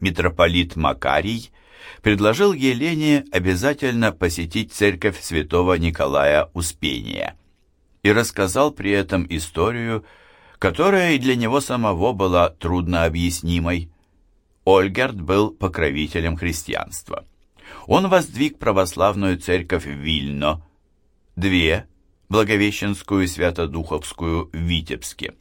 митрополит Макарий предложил Елене обязательно посетить церковь святого Николая Успения и рассказал при этом историю, которая и для него самого была трудно объяснимой. Ольгерт был покровителем христианства. Он воздвиг православную церковь в Вильно, две, Благовещенскую и Святодуховскую в Витебске.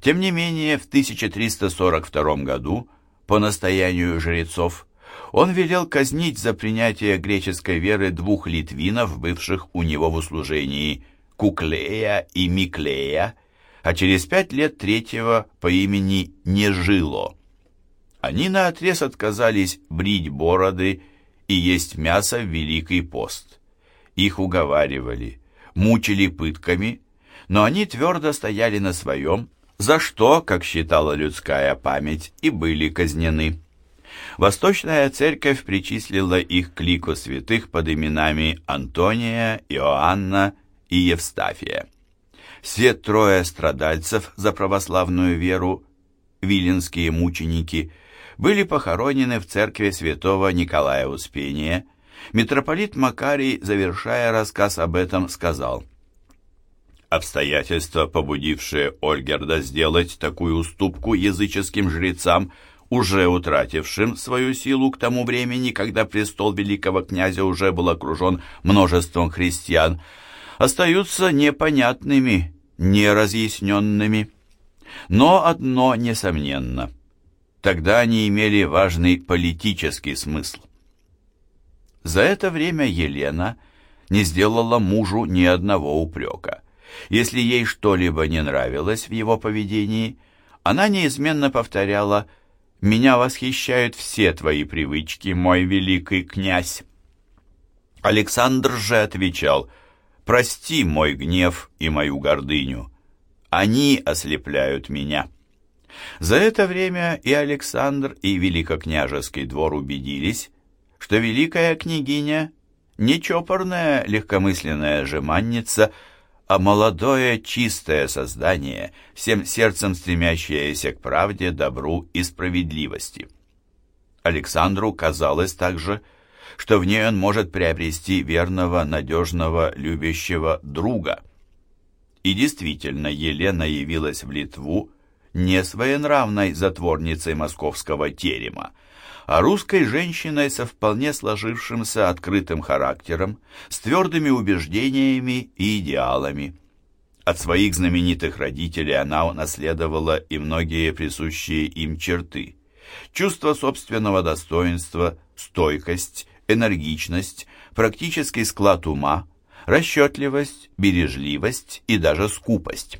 Тем не менее, в 1342 году, по настоянию жрецов, он велел казнить за принятие греческой веры двух литвинов, бывших у него в услужении, Куклея и Миклея, а через пять лет третьего по имени Нежило. Они наотрез отказались брить бороды и есть мясо в Великий пост. Их уговаривали, мучили пытками, но они твердо стояли на своем, за что, как считала людская память, и были казнены. Восточная церковь причислила их к лику святых под именами Антония, Иоанна и Евстафия. Все трое страдальцев за православную веру, виленские мученики, были похоронены в церкви святого Николая Успения. Митрополит Макарий, завершая рассказ об этом, сказал «Обстоятельства, побудившие Ольгерда сделать такую уступку языческим жрецам, уже утратившим свою силу к тому времени, когда престол великого князя уже был окружен множеством христиан, остаются непонятными, неразъясненными. Но одно несомненно. Тогда они имели важный политический смысл. За это время Елена не сделала мужу ни одного упрека. Если ей что-либо не нравилось в его поведении, она неизменно повторяла «Меня восхищают все твои привычки, мой великий князь». Александр же отвечал – Прости мой гнев и мою гордыню. Они ослепляют меня». За это время и Александр, и Великокняжеский двор убедились, что великая княгиня не чопорная легкомысленная жеманница, а молодое чистое создание, всем сердцем стремящееся к правде, добру и справедливости. Александру казалось также, что в ней он может приобрести верного, надежного, любящего друга. И действительно, Елена явилась в Литву не своенравной затворницей московского терема, а русской женщиной со вполне сложившимся открытым характером, с твердыми убеждениями и идеалами. От своих знаменитых родителей она унаследовала и многие присущие им черты. Чувство собственного достоинства, стойкость, энергичность, практический склад ума, расчетливость, бережливость и даже скупость.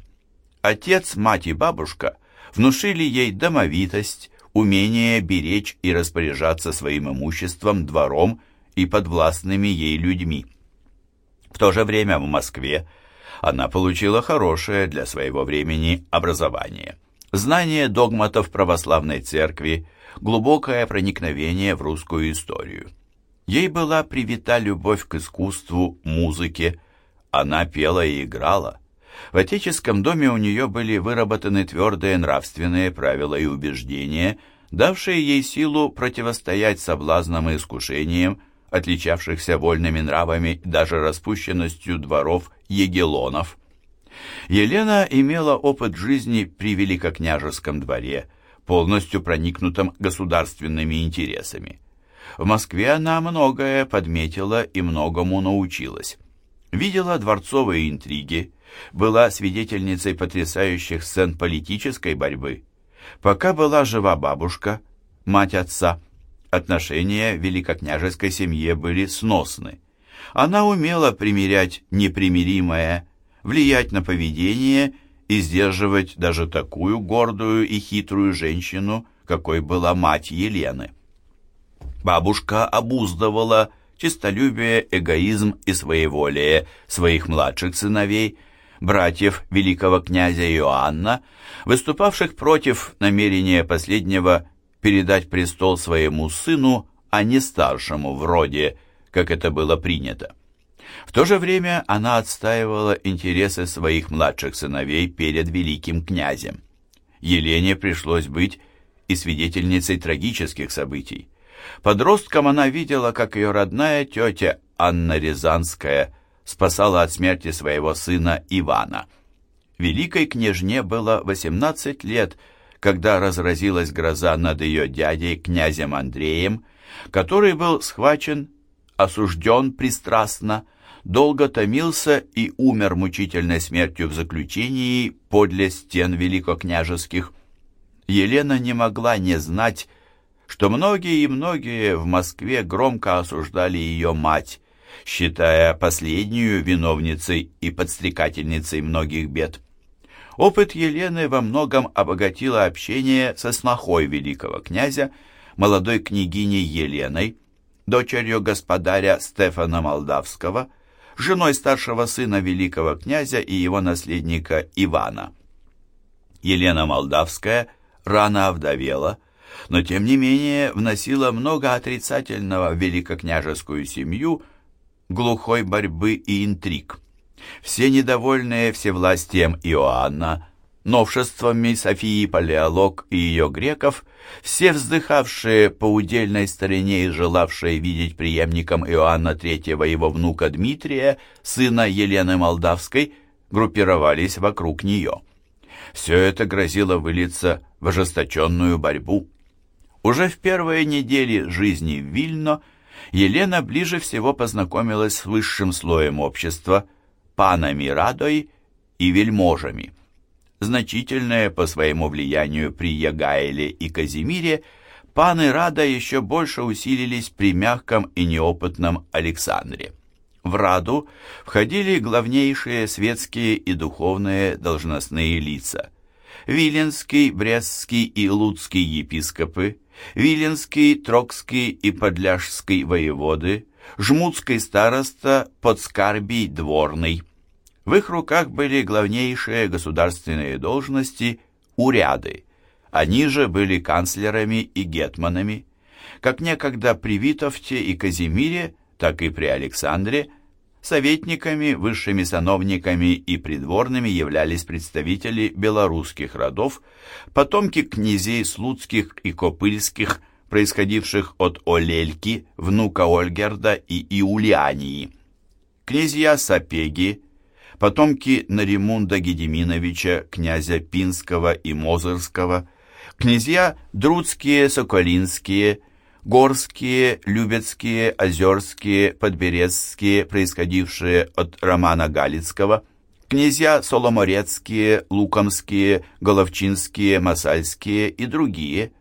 Отец, мать и бабушка внушили ей домовитость, умение беречь и распоряжаться своим имуществом, двором и подвластными ей людьми. В то же время в Москве она получила хорошее для своего времени образование. Знание догматов православной церкви, глубокое проникновение в русскую историю. Ей была привита любовь к искусству, музыке. Она пела и играла. В отеческом доме у нее были выработаны твердые нравственные правила и убеждения, давшие ей силу противостоять соблазнам и искушениям, отличавшихся вольными нравами даже распущенностью дворов егелонов. Елена имела опыт жизни при великокняжеском дворе, полностью проникнутом государственными интересами. В Москве она многое подметила и многому научилась. Видела дворцовые интриги, была свидетельницей потрясающих сцен политической борьбы. Пока была жива бабушка, мать отца, отношения великокняжеской семье были сносны. Она умела примирять непримиримое, влиять на поведение и сдерживать даже такую гордую и хитрую женщину, какой была мать Елены. Бабушка обуздывала честолюбие, эгоизм и своеволие своих младших сыновей, братьев великого князя Иоанна, выступавших против намерения последнего передать престол своему сыну, а не старшему в роде, как это было принято. В то же время она отстаивала интересы своих младших сыновей перед великим князем. Елене пришлось быть и свидетельницей трагических событий. Подростком она видела, как ее родная тетя Анна Рязанская спасала от смерти своего сына Ивана. Великой княжне было 18 лет, когда разразилась гроза над ее дядей, князем Андреем, который был схвачен, осужден пристрастно, долго томился и умер мучительной смертью в заключении подле стен великокняжеских. Елена не могла не знать, что многие и многие в Москве громко осуждали ее мать, считая последнюю виновницей и подстрекательницей многих бед. Опыт Елены во многом обогатил общение со снохой великого князя, молодой княгиней Еленой, дочерью господаря Стефана Молдавского, женой старшего сына великого князя и его наследника Ивана. Елена Молдавская рано овдовела, но тем не менее вносила много отрицательного в великокняжескую семью, глухой борьбы и интриг. Все недовольные всевластием Иоанна, новшествами Софии Палеолог и ее греков, все вздыхавшие по удельной стороне и желавшие видеть преемником Иоанна III его внука Дмитрия, сына Елены Молдавской, группировались вокруг нее. Все это грозило вылиться в ожесточенную борьбу. Уже в первые недели жизни в Вильно Елена ближе всего познакомилась с высшим слоем общества, панами Радой и вельможами. Значительные по своему влиянию при Ягайле и Казимире, паны Рада еще больше усилились при мягком и неопытном Александре. В Раду входили главнейшие светские и духовные должностные лица. Виленский, Брестский и Луцкий епископы, Виленский, Трокский и Подляжский воеводы, Жмутский староста, Подскарбий дворный. В их руках были главнейшие государственные должности уряды. Они же были канцлерами и гетманами. Как некогда при Витовте и Казимире, так и при Александре, советниками, высшими сановниками и придворными являлись представители белорусских родов, потомки князей Слуцких и Копыльских, происходивших от Олельки, внука Ольгерда и Иулиании. Князья Сапеги, потомки Наримунда Гедеминовича, князя Пинского и Мозырского, князья Друцкие, Соколинские, Горские, Любецкие, Озерские, Подберезские, происходившие от Романа Галицкого, князья Соломорецкие, Лукомские, Головчинские, Масальские и другие.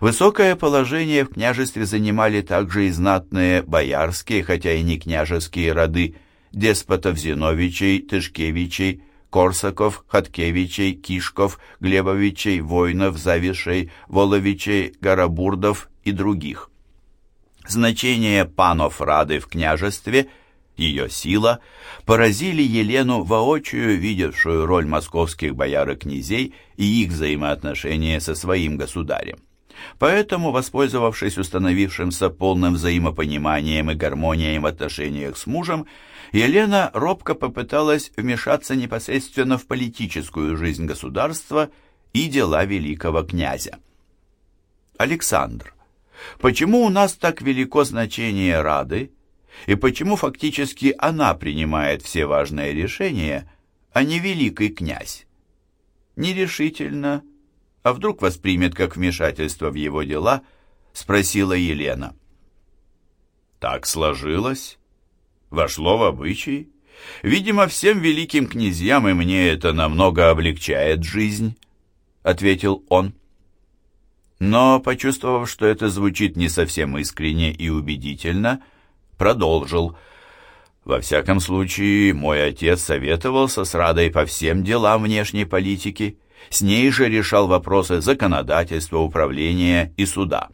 Высокое положение в княжестве занимали также и знатные боярские, хотя и не княжеские роды, деспотов Зиновичей, Тышкевичей, Корсаков, Хаткевичей, Кишков, Глебовичей, Войнов, Завишей, Воловичей, Гарабурдов и других. Значение панов Рады в княжестве, ее сила, поразили Елену воочию видевшую роль московских бояр и князей и их взаимоотношения со своим государем. Поэтому, воспользовавшись установившимся полным взаимопониманием и гармонией в отношениях с мужем, Елена робко попыталась вмешаться непосредственно в политическую жизнь государства и дела великого князя. Александр, почему у нас так велико значение Рады, и почему фактически она принимает все важные решения, а не великий князь? Нерешительно, а вдруг воспримет как вмешательство в его дела, спросила Елена. Так сложилось, вошло в обычай. Видимо, всем великим князьям и мне это намного облегчает жизнь, ответил он. Но, почувствовав, что это звучит не совсем искренне и убедительно, продолжил. Во всяком случае, мой отец советовался с Радой по всем делам внешней политики. С ней же решал вопросы законодательства, управления и суда.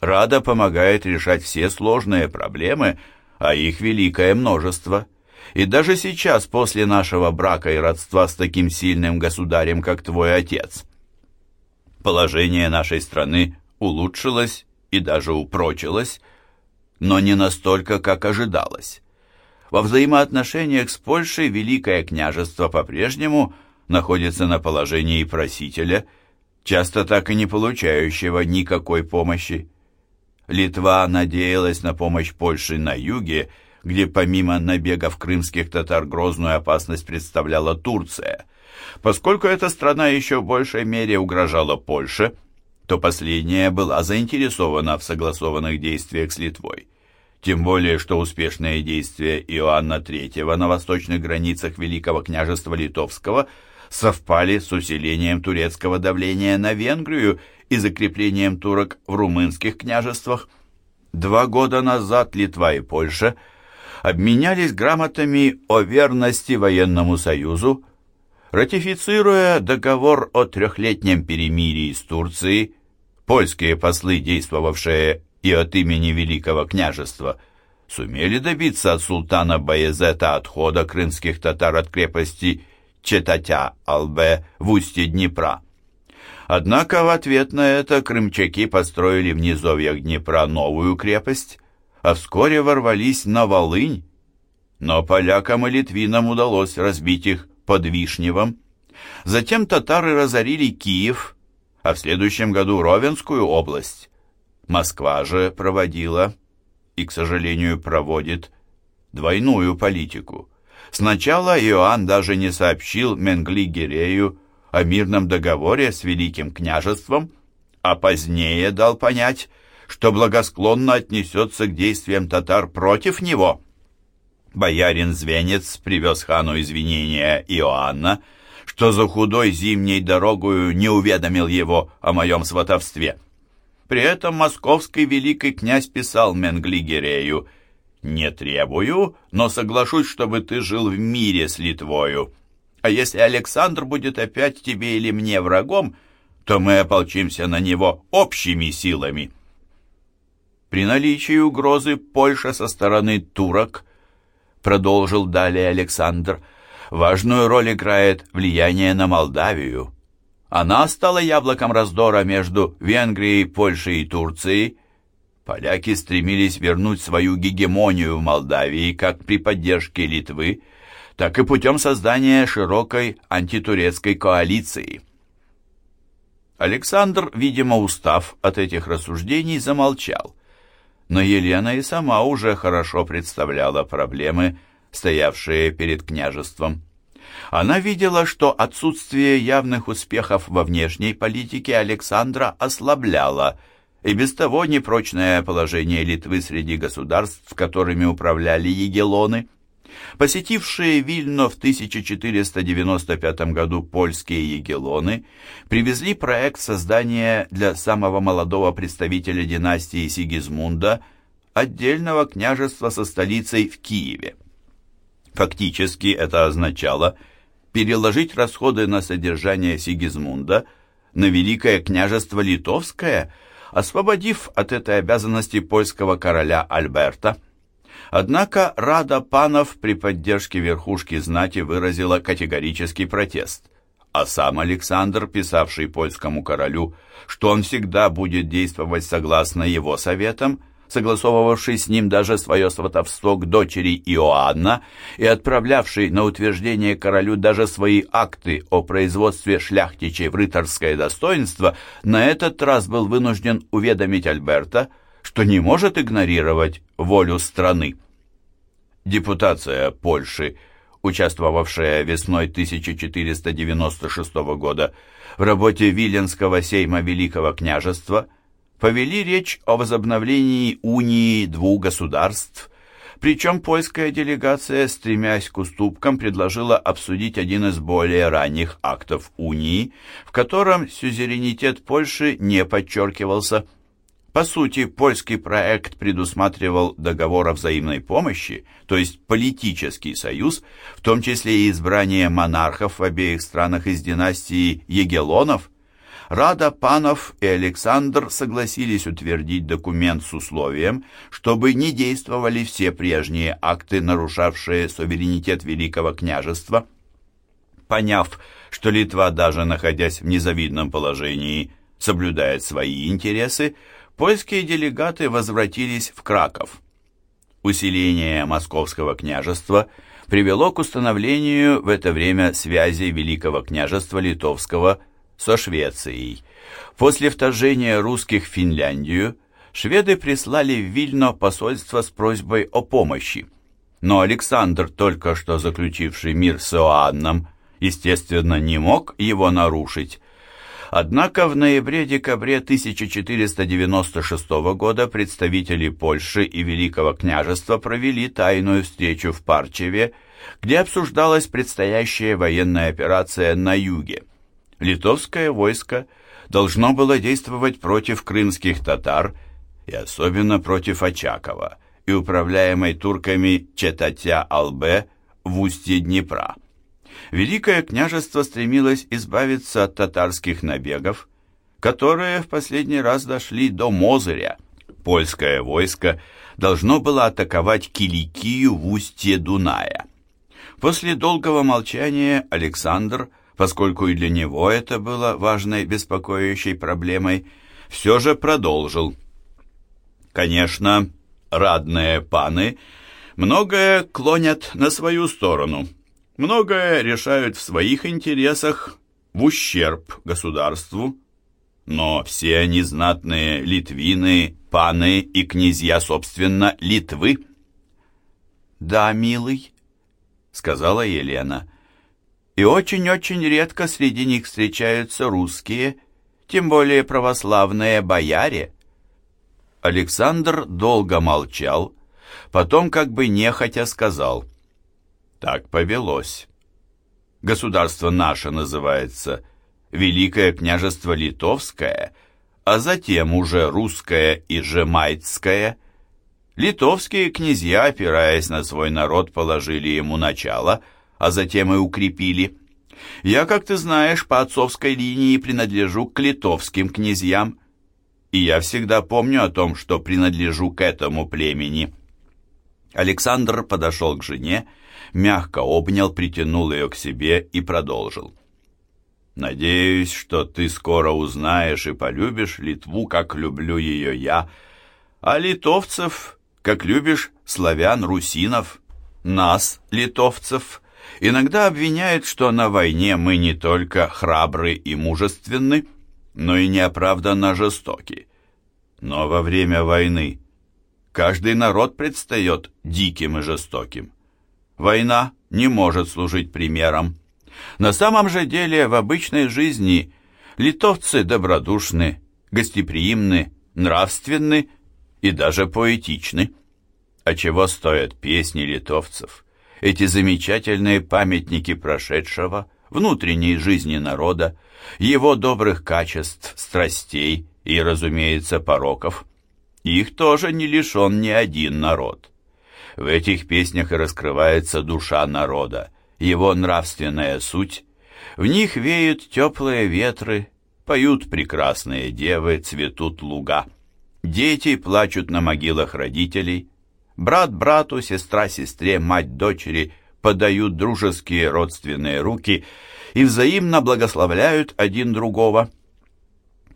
Рада помогает решать все сложные проблемы, а их великое множество. И даже сейчас, после нашего брака и родства с таким сильным государем, как твой отец, положение нашей страны улучшилось и даже упрочилось, но не настолько, как ожидалось. Во взаимоотношениях с Польшей Великое княжество по-прежнему находится на положении просителя, часто так и не получающего никакой помощи. Литва надеялась на помощь Польши на юге, где помимо набегов крымских татар грозную опасность представляла Турция. Поскольку эта страна еще в большей мере угрожала Польше, то последняя была заинтересована в согласованных действиях с Литвой. Тем более, что успешные действия Иоанна III на восточных границах Великого княжества Литовского совпали с усилением турецкого давления на Венгрию и закреплением турок в румынских княжествах. Два года назад Литва и Польша обменялись грамотами о верности военному союзу, ратифицируя договор о трехлетнем перемирии с Турцией, польские послы, действовавшие и от имени Великого княжества, сумели добиться от султана Баязета отхода крымских татар от крепости Четатя-Албе в устье Днепра. Однако в ответ на это крымчаки построили в низовьях Днепра новую крепость, а вскоре ворвались на Волынь, но полякам и литвинам удалось разбить их под Вишневом. Затем татары разорили Киев, а в следующем году Ровенскую область. Москва же проводила, и, к сожалению, проводит, двойную политику. Сначала Иоанн даже не сообщил Менгли-Гирею о мирном договоре с Великим княжеством, а позднее дал понять, что благосклонно отнесется к действиям татар против него. Боярин Звенец привез хану извинения Иоанна, что за худой зимней дорогою не уведомил его о моем сватовстве. При этом московский великий князь писал Менгли-Гирею «Не требую, но соглашусь, чтобы ты жил в мире с Литвою». А если Александр будет опять тебе или мне врагом, то мы ополчимся на него общими силами. При наличии угрозы Польша со стороны турок, продолжил далее Александр, важную роль играет влияние на Молдавию. Она стала яблоком раздора между Венгрией, Польшей и Турцией. Поляки стремились вернуть свою гегемонию в Молдавии как при поддержке Литвы, так и путем создания широкой антитурецкой коалиции. Александр, видимо, устав от этих рассуждений, замолчал. Но Елена и сама уже хорошо представляла проблемы, стоявшие перед княжеством. Она видела, что отсутствие явных успехов во внешней политике Александра ослабляло и без того непрочное положение Литвы среди государств, которыми управляли егелоны. Посетившие Вильно в 1495 году польские егелоны привезли проект создания для самого молодого представителя династии Сигизмунда отдельного княжества со столицей в Киеве. Фактически это означало переложить расходы на содержание Сигизмунда на Великое княжество Литовское, освободив от этой обязанности польского короля Альберта – Однако Рада Панов при поддержке верхушки знати выразила категорический протест, а сам Александр, писавший польскому королю, что он всегда будет действовать согласно его советам, согласовывавший с ним даже свое сватовство к дочери Иоанна и отправлявший на утверждение королю даже свои акты о производстве шляхтичей в рыцарское достоинство, на этот раз был вынужден уведомить Альберта, что не может игнорировать волю страны. Депутация Польши, участвовавшая весной 1496 года в работе Виленского сейма Великого княжества, повели речь о возобновлении унии двух государств, причем польская делегация, стремясь к уступкам, предложила обсудить один из более ранних актов унии, в котором сюзеренитет Польши не подчеркивался – по сути, польский проект предусматривал договор о взаимной помощи, то есть политический союз, в том числе и избрание монархов в обеих странах из династии Егелонов. Рада Панов и Александр согласились утвердить документ с условием, чтобы не действовали все прежние акты, нарушавшие суверенитет Великого княжества. Поняв, что Литва, даже находясь в незавидном положении, соблюдает свои интересы, польские делегаты возвратились в Краков. Усиление московского княжества привело к установлению в это время связи Великого княжества Литовского со Швецией. После вторжения русских в Финляндию шведы прислали в Вильно посольство с просьбой о помощи. Но Александр, только что заключивший мир с Иоанном, естественно, не мог его нарушить. Однако в ноябре-декабре 1496 года представители Польши и Великого княжества провели тайную встречу в Парчеве, где обсуждалась предстоящая военная операция на юге. Литовское войско должно было действовать против крымских татар и особенно против Очакова и управляемой турками Четатя-Албе в устье Днепра. Великое княжество стремилось избавиться от татарских набегов, которые в последний раз дошли до Мозыря. Польское войско должно было атаковать Киликию в устье Дуная. После долгого молчания Александр, поскольку и для него это было важной беспокоящей проблемой, все же продолжил. Конечно, радные паны многое клонят на свою сторону, многое решают в своих интересах в ущерб государству, но все они знатные литвины, паны и князья, собственно, Литвы. «Да, милый», — сказала Елена, — «и очень-очень редко среди них встречаются русские, тем более православные бояре». Александр долго молчал, потом как бы нехотя сказал — так повелось. Государство наше называется Великое княжество Литовское, а затем уже Русское и Жемайтское. Литовские князья, опираясь на свой народ, положили ему начало, а затем и укрепили. Я, как ты знаешь, по отцовской линии принадлежу к литовским князьям, и я всегда помню о том, что принадлежу к этому племени. Александр подошел к жене мягко обнял, притянул ее к себе и продолжил. «Надеюсь, что ты скоро узнаешь и полюбишь Литву, как люблю ее я, а литовцев, как любишь славян-русинов, нас, литовцев». Иногда обвиняют, что на войне мы не только храбры и мужественны, но и неоправданно жестоки. Но во время войны каждый народ предстает диким и жестоким. Война не может служить примером. На самом же деле в обычной жизни литовцы добродушны, гостеприимны, нравственны и даже поэтичны. А чего стоят песни литовцев? Эти замечательные памятники прошедшего, внутренней жизни народа, его добрых качеств, страстей и, разумеется, пороков. Их тоже не лишен ни один народ. В этих песнях раскрывается душа народа, его нравственная суть. В них веют теплые ветры, поют прекрасные девы, цветут луга. Дети плачут на могилах родителей. Брат брату, сестра сестре, мать дочери подают дружеские родственные руки и взаимно благословляют один другого.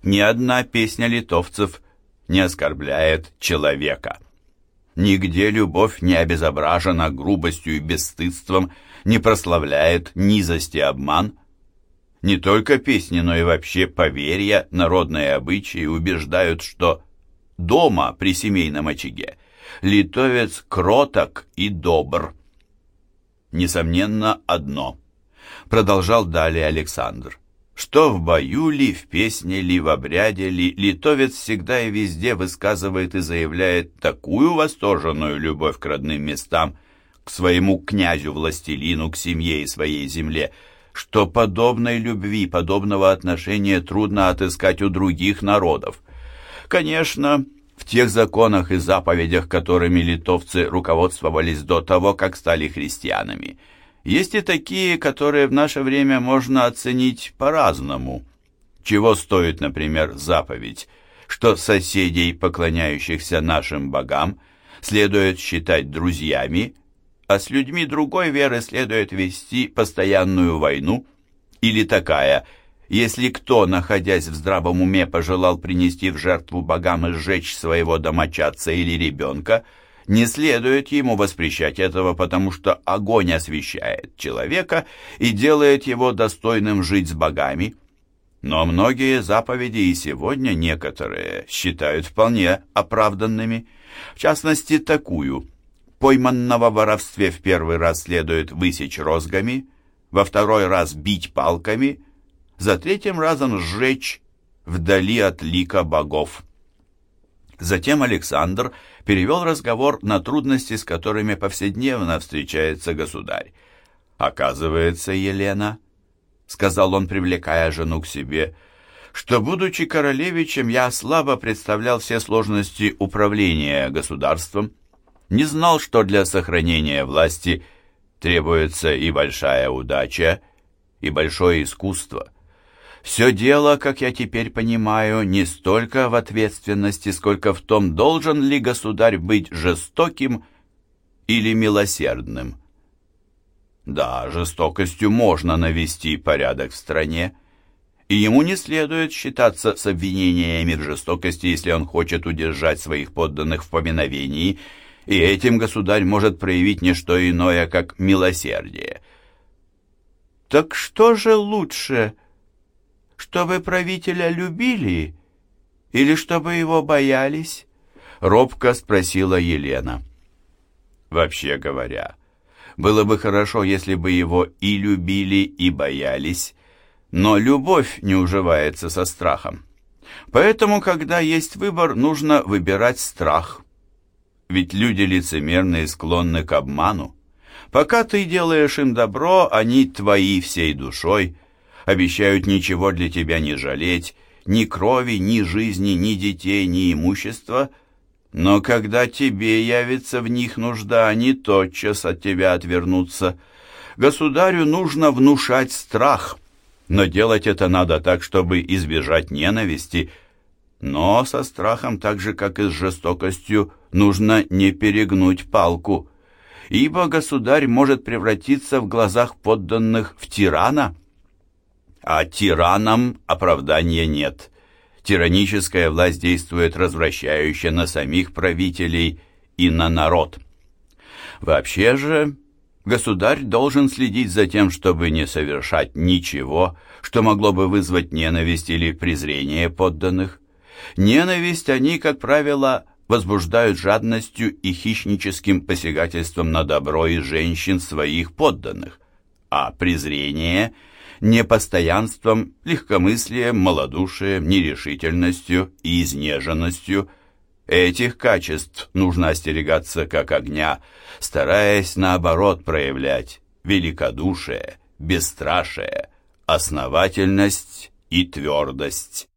Ни одна песня литовцев не оскорбляет человека. Нигде любовь не обезображена грубостью и бесстыдством, не прославляет низость и обман. Не только песни, но и вообще поверья, народные обычаи убеждают, что дома при семейном очаге литовец кроток и добр. Несомненно, одно. Продолжал далее Александр. Что в бою ли, в песне ли, в обряде ли, литовец всегда и везде высказывает и заявляет такую восторженную любовь к родным местам, к своему князю-властелину, к семье и своей земле, что подобной любви, подобного отношения трудно отыскать у других народов. Конечно, в тех законах и заповедях, которыми литовцы руководствовались до того, как стали христианами – есть и такие, которые в наше время можно оценить по-разному. Чего стоит, например, заповедь, что соседей, поклоняющихся нашим богам, следует считать друзьями, а с людьми другой веры следует вести постоянную войну, или такая, если кто, находясь в здравом уме, пожелал принести в жертву богам и сжечь своего домочадца или ребенка – не следует ему воспрещать этого, потому что огонь освещает человека и делает его достойным жить с богами. Но многие заповеди и сегодня некоторые считают вполне оправданными. В частности, такую. Пойманного в воровстве в первый раз следует высечь розгами, во второй раз бить палками, за третьим разом сжечь вдали от лика богов. Затем Александр перевел разговор на трудности, с которыми повседневно встречается государь. «Оказывается, Елена», — сказал он, привлекая жену к себе, — «что, будучи королевичем, я слабо представлял все сложности управления государством, не знал, что для сохранения власти требуется и большая удача, и большое искусство». Все дело, как я теперь понимаю, не столько в ответственности, сколько в том, должен ли государь быть жестоким или милосердным. Да, жестокостью можно навести порядок в стране, и ему не следует считаться с обвинениями в жестокости, если он хочет удержать своих подданных в поминовении, и этим государь может проявить не что иное, как милосердие. Так что же лучше чтобы правителя любили или чтобы его боялись?» Робко спросила Елена. Вообще говоря, было бы хорошо, если бы его и любили, и боялись, но любовь не уживается со страхом. Поэтому, когда есть выбор, нужно выбирать страх. Ведь люди лицемерные склонны к обману. Пока ты делаешь им добро, они твои всей душой, обещают ничего для тебя не жалеть, ни крови, ни жизни, ни детей, ни имущества, но когда тебе явится в них нужда, они тотчас от тебя отвернутся. Государю нужно внушать страх, но делать это надо так, чтобы избежать ненависти, но со страхом, так же, как и с жестокостью, нужно не перегнуть палку, ибо государь может превратиться в глазах подданных в тирана. А тиранам оправдания нет. Тираническая власть действует развращающе на самих правителей и на народ. Вообще же, государь должен следить за тем, чтобы не совершать ничего, что могло бы вызвать ненависть или презрение подданных. Ненависть они, как правило, возбуждают жадностью и хищническим посягательством на добро и женщин своих подданных, а презрение – непостоянством, легкомыслием, малодушием, нерешительностью и изнеженностью. Этих качеств нужно остерегаться как огня, стараясь наоборот проявлять великодушие, бесстрашие, основательность и твердость.